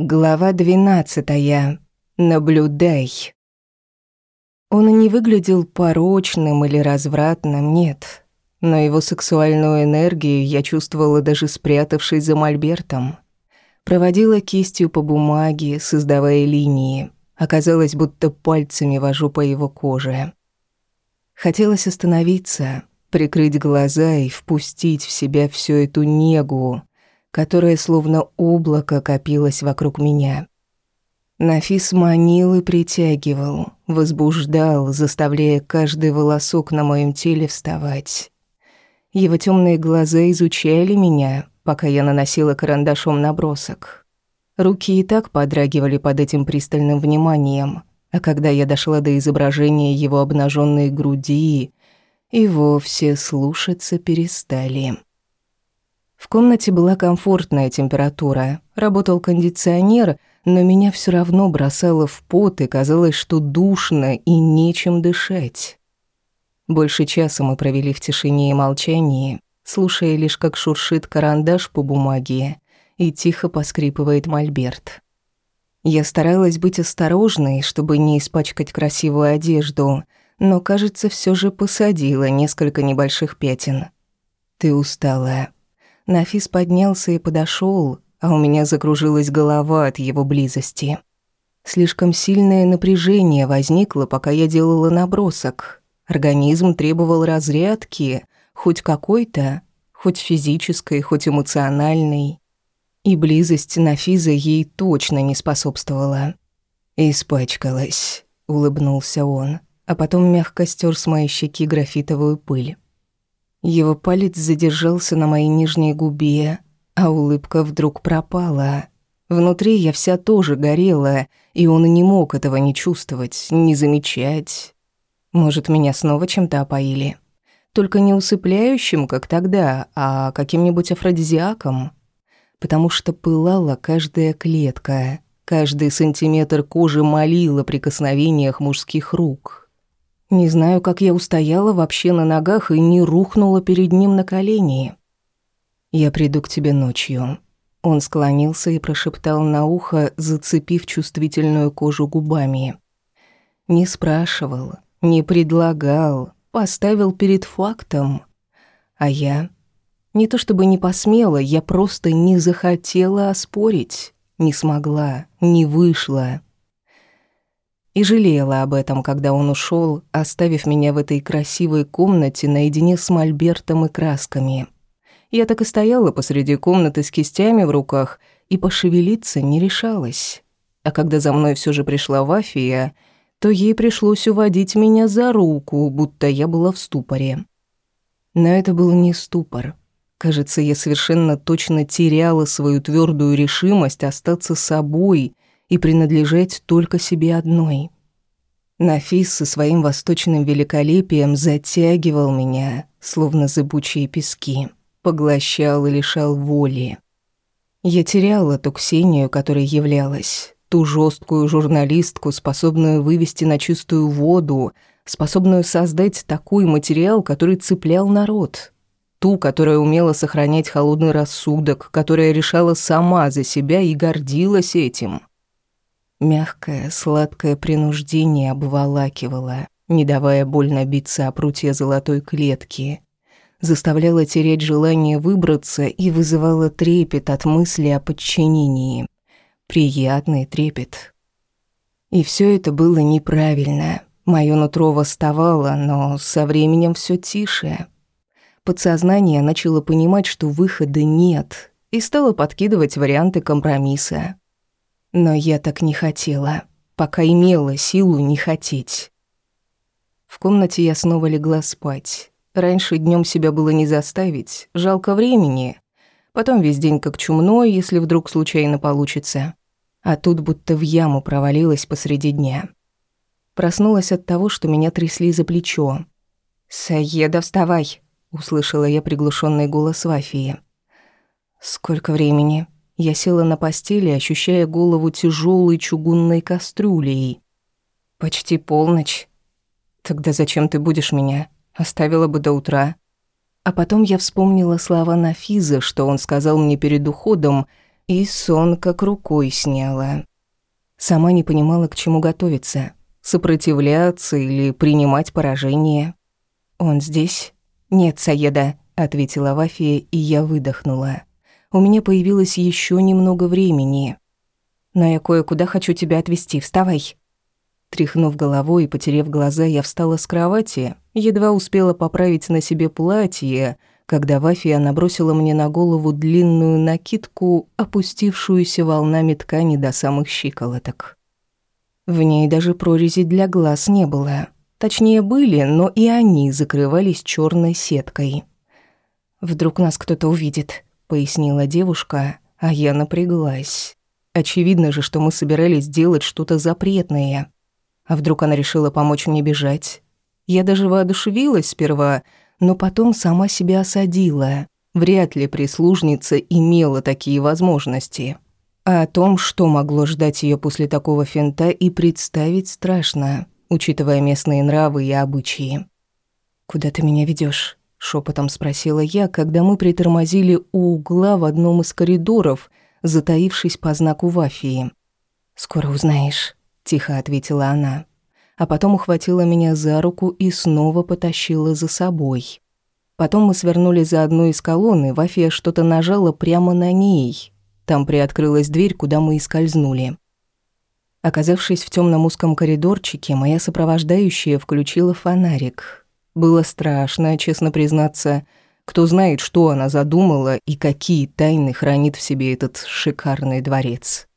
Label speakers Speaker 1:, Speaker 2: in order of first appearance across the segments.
Speaker 1: Глава двенадцатая. Наблюдай. Он не выглядел порочным или развратным, нет. Но его сексуальную энергию я чувствовала даже спрятавшись за мольбертом. Проводила кистью по бумаге, создавая линии. Оказалось, будто пальцами вожу по его коже. Хотелось остановиться, прикрыть глаза и впустить в себя всю эту негу, которое словно облако копилось вокруг меня. Нафис манил и притягивал, возбуждал, заставляя каждый волосок на моем теле вставать. Его темные глаза изучали меня, пока я наносила карандашом набросок. Руки и так подрагивали под этим пристальным вниманием, а когда я дошла до изображения его обнаженной груди, и вовсе слушаться перестали. В комнате была комфортная температура, работал кондиционер, но меня все равно бросало в пот и казалось, что душно и нечем дышать. Больше часа мы провели в тишине и молчании, слушая лишь, как шуршит карандаш по бумаге и тихо поскрипывает мольберт. Я старалась быть осторожной, чтобы не испачкать красивую одежду, но, кажется, все же посадила несколько небольших пятен. «Ты усталая», Нафис поднялся и подошел, а у меня закружилась голова от его близости. Слишком сильное напряжение возникло, пока я делала набросок. Организм требовал разрядки, хоть какой-то, хоть физической, хоть эмоциональной. И близость Нафиза ей точно не способствовала. «Испачкалась», — улыбнулся он, а потом мягко стер с моей щеки графитовую пыль. Его палец задержался на моей нижней губе, а улыбка вдруг пропала. Внутри я вся тоже горела, и он не мог этого не чувствовать, не замечать. Может, меня снова чем-то опоили? Только не усыпляющим, как тогда, а каким-нибудь афродизиаком. Потому что пылала каждая клетка, каждый сантиметр кожи молил о прикосновениях мужских рук. Не знаю, как я устояла вообще на ногах и не рухнула перед ним на колени. «Я приду к тебе ночью». Он склонился и прошептал на ухо, зацепив чувствительную кожу губами. Не спрашивал, не предлагал, поставил перед фактом. А я... Не то чтобы не посмела, я просто не захотела оспорить. Не смогла, не вышла и жалела об этом, когда он ушел, оставив меня в этой красивой комнате наедине с мольбертом и красками. Я так и стояла посреди комнаты с кистями в руках и пошевелиться не решалась. А когда за мной все же пришла Вафия, то ей пришлось уводить меня за руку, будто я была в ступоре. Но это был не ступор. Кажется, я совершенно точно теряла свою твердую решимость остаться собой и принадлежать только себе одной. Нафис со своим восточным великолепием затягивал меня, словно зыбучие пески, поглощал и лишал воли. Я теряла ту Ксению, которой являлась, ту жесткую журналистку, способную вывести на чистую воду, способную создать такой материал, который цеплял народ, ту, которая умела сохранять холодный рассудок, которая решала сама за себя и гордилась этим. Мягкое, сладкое принуждение обволакивало, не давая больно биться о прутья золотой клетки. Заставляло терять желание выбраться и вызывало трепет от мысли о подчинении. Приятный трепет. И все это было неправильно. Моё нутро восставало, но со временем все тише. Подсознание начало понимать, что выхода нет, и стало подкидывать варианты компромисса. Но я так не хотела, пока имела силу не хотеть. В комнате я снова легла спать. Раньше днем себя было не заставить, жалко времени. Потом весь день как чумной, если вдруг случайно получится. А тут будто в яму провалилась посреди дня. Проснулась от того, что меня трясли за плечо. «Саеда, вставай!» — услышала я приглушенный голос Вафии. «Сколько времени?» Я села на постели, ощущая голову тяжелой чугунной кастрюлей. «Почти полночь. Тогда зачем ты будешь меня? Оставила бы до утра». А потом я вспомнила слова Нафиза, что он сказал мне перед уходом, И сон как рукой сняла. Сама не понимала, к чему готовиться. Сопротивляться или принимать поражение. «Он здесь?» «Нет, Саеда», — ответила Вафия, и я выдохнула. «У меня появилось еще немного времени. Но я кое-куда хочу тебя отвезти. Вставай». Тряхнув головой и потерев глаза, я встала с кровати, едва успела поправить на себе платье, когда Вафия набросила мне на голову длинную накидку, опустившуюся волнами ткани до самых щиколоток. В ней даже прорези для глаз не было. Точнее, были, но и они закрывались черной сеткой. «Вдруг нас кто-то увидит», — пояснила девушка, а я напряглась. Очевидно же, что мы собирались делать что-то запретное. А вдруг она решила помочь мне бежать? Я даже воодушевилась сперва — но потом сама себя осадила. Вряд ли прислужница имела такие возможности. А о том, что могло ждать ее после такого финта, и представить страшно, учитывая местные нравы и обычаи. «Куда ты меня ведешь? Шепотом спросила я, когда мы притормозили у угла в одном из коридоров, затаившись по знаку Вафии. «Скоро узнаешь», — тихо ответила она а потом ухватила меня за руку и снова потащила за собой. Потом мы свернули за одну из колонн, и Вафия что-то нажала прямо на ней. Там приоткрылась дверь, куда мы и скользнули. Оказавшись в темном узком коридорчике, моя сопровождающая включила фонарик. Было страшно, честно признаться. Кто знает, что она задумала и какие тайны хранит в себе этот шикарный дворец.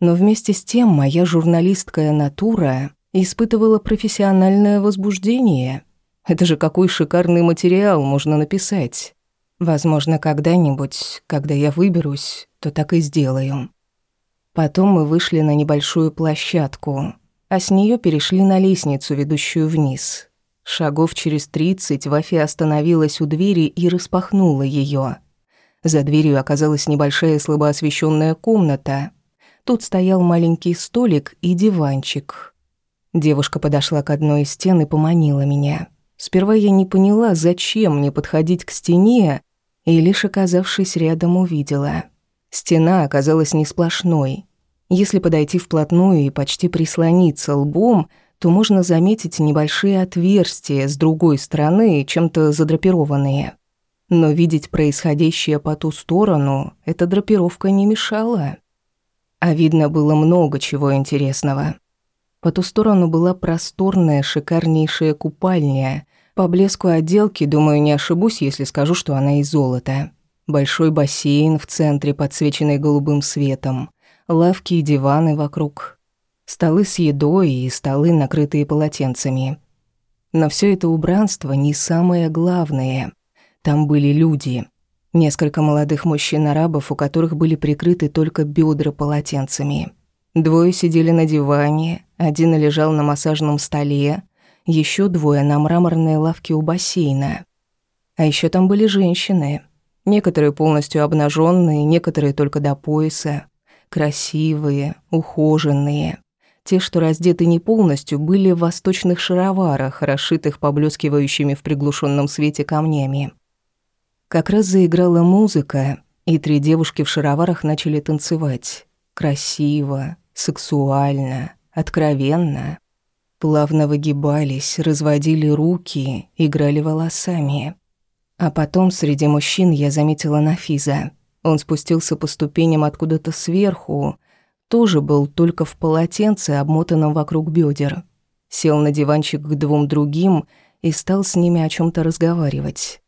Speaker 1: Но вместе с тем моя журналистская натура испытывала профессиональное возбуждение. Это же какой шикарный материал можно написать. Возможно, когда-нибудь, когда я выберусь, то так и сделаю. Потом мы вышли на небольшую площадку, а с нее перешли на лестницу, ведущую вниз. Шагов через тридцать Вафи остановилась у двери и распахнула ее. За дверью оказалась небольшая слабо освещенная комната. Тут стоял маленький столик и диванчик, Девушка подошла к одной из стен и поманила меня. Сперва я не поняла, зачем мне подходить к стене, и лишь оказавшись рядом увидела. Стена оказалась не сплошной. Если подойти вплотную и почти прислониться лбом, то можно заметить небольшие отверстия с другой стороны, чем-то задрапированные. Но видеть происходящее по ту сторону эта драпировка не мешала. А видно было много чего интересного. По ту сторону была просторная, шикарнейшая купальня. По блеску отделки, думаю, не ошибусь, если скажу, что она из золота. Большой бассейн в центре, подсвеченный голубым светом. Лавки и диваны вокруг. Столы с едой и столы, накрытые полотенцами. Но все это убранство не самое главное. Там были люди. Несколько молодых мужчин-арабов, у которых были прикрыты только бедра полотенцами. Двое сидели на диване, один лежал на массажном столе, еще двое на мраморной лавке у бассейна. А еще там были женщины. Некоторые полностью обнаженные, некоторые только до пояса. Красивые, ухоженные. Те, что раздеты не полностью, были в восточных шароварах, расшитых поблескивающими в приглушенном свете камнями. Как раз заиграла музыка, и три девушки в шароварах начали танцевать. Красиво, сексуально, откровенно. Плавно выгибались, разводили руки, играли волосами. А потом среди мужчин я заметила Нафиза. Он спустился по ступеням откуда-то сверху, тоже был только в полотенце, обмотанном вокруг бедер. Сел на диванчик к двум другим и стал с ними о чем то разговаривать.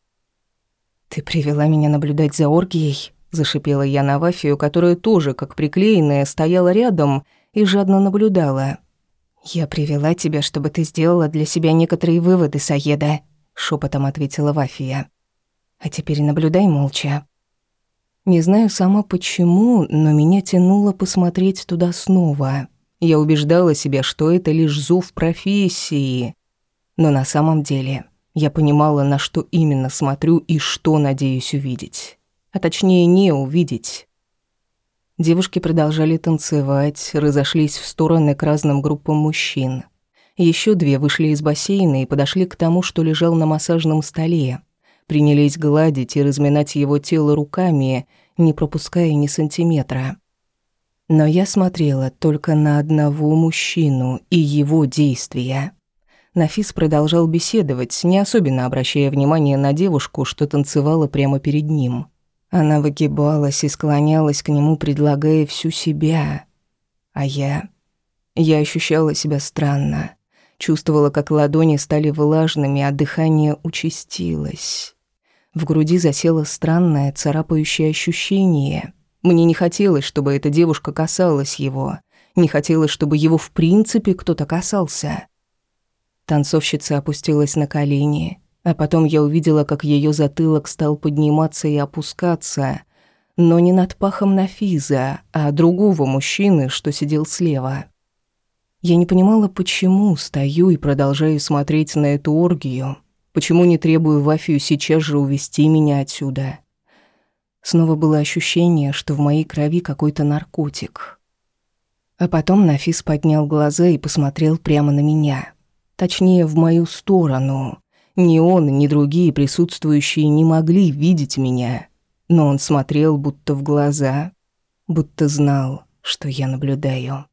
Speaker 1: «Ты привела меня наблюдать за оргией?» Зашипела я на Вафию, которая тоже, как приклеенная, стояла рядом и жадно наблюдала. «Я привела тебя, чтобы ты сделала для себя некоторые выводы, Саеда», — шепотом ответила Вафия. «А теперь наблюдай молча». Не знаю сама почему, но меня тянуло посмотреть туда снова. Я убеждала себя, что это лишь зов профессии. Но на самом деле я понимала, на что именно смотрю и что надеюсь увидеть а точнее не увидеть. Девушки продолжали танцевать, разошлись в стороны к разным группам мужчин. Еще две вышли из бассейна и подошли к тому, что лежал на массажном столе. Принялись гладить и разминать его тело руками, не пропуская ни сантиметра. Но я смотрела только на одного мужчину и его действия. Нафис продолжал беседовать, не особенно обращая внимание на девушку, что танцевала прямо перед ним. Она выгибалась и склонялась к нему, предлагая всю себя. А я... Я ощущала себя странно. Чувствовала, как ладони стали влажными, а дыхание участилось. В груди засело странное царапающее ощущение. Мне не хотелось, чтобы эта девушка касалась его. Не хотелось, чтобы его в принципе кто-то касался. Танцовщица опустилась на колени, а потом я увидела, как ее затылок стал подниматься и опускаться, но не над пахом Нафиза, а другого мужчины, что сидел слева. Я не понимала, почему стою и продолжаю смотреть на эту оргию, почему не требую Вафию сейчас же увести меня отсюда. Снова было ощущение, что в моей крови какой-то наркотик. А потом Нафис поднял глаза и посмотрел прямо на меня — Точнее, в мою сторону. Ни он, ни другие присутствующие не могли видеть меня. Но он смотрел будто в глаза, будто знал, что я наблюдаю.